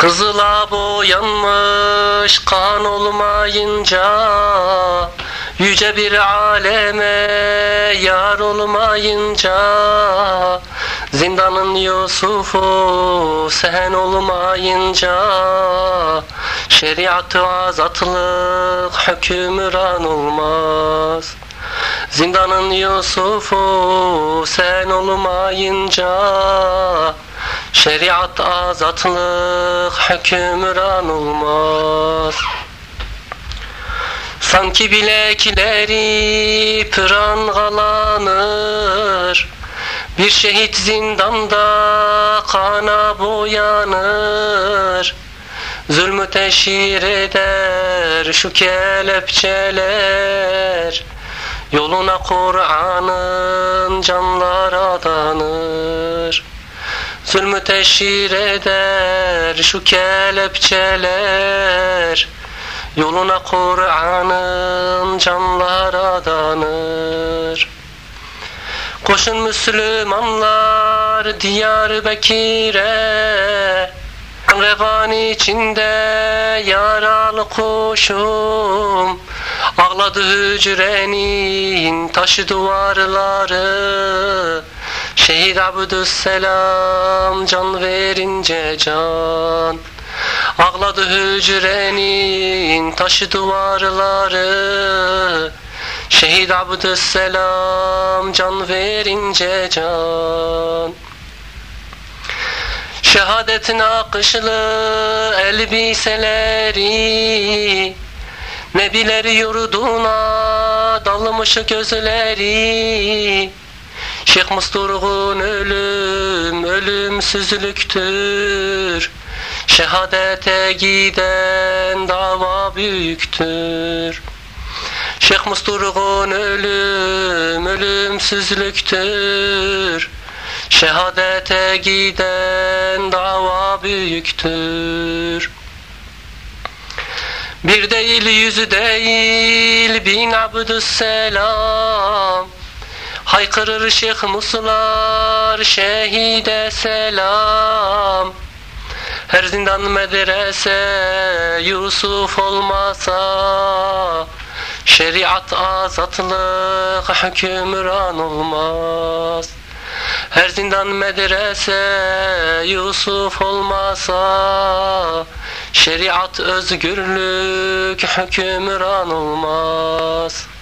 Kızıla boyanmış kan olmayınca Yüce bir aleme yar olmayınca Zindanın Yusuf'u sen olmayınca Şeriatı azatlık hükümran olmaz. Zindanın Yusuf'u sen olmayınca Şeriat azatlık hükümran olmaz. Sanki bilekleri prangalanır Bir şehit zindanda kana boyanır. Zulmü teşhir eder şu kelepçeler. Yoluna Kur'an'ın canlar adanır Zulmü teşhir eder şu kelepçeler. Yoluna Kur'an'ın canlar adanır. Koşun Müslümanlar Diyarbakır'e Revan içinde yaralı kuşum Ağladı hücrenin taşı duvarları Şehit Abdüsselam can verince can. Ağladı hücrenin taşı duvarları. Şehit Abdüsselam can verince can. Şehadetin akışlı elbiseleri Nebiler yurduna dalmış gözleri Şeyh Musturgun ölüm ölümsüzlüktür. Şehadete giden dava büyüktür. Şeyh Musturgun ölüm ölümsüzlüktür. Şehadete giden dava büyüktür. Bir değil yüzü değil bin Abdüsselam Haykırır Şeyh Muslar şehide selam. Her zindan medrese Yusuf olmasa Şeriat azatlık hükümran olmaz. Her zindan medrese Yusuf olmasa Şeriat özgürlük hükümran olmaz